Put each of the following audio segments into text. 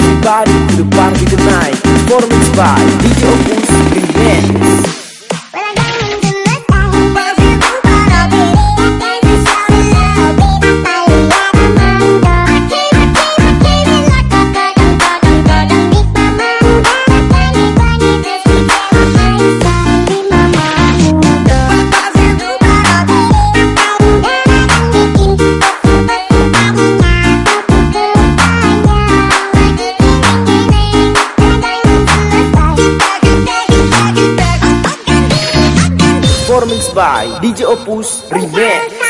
everybody to the party tonight. Performance by DJ Opus by DJ Opus Remix.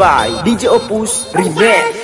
By DJ Opus Remix.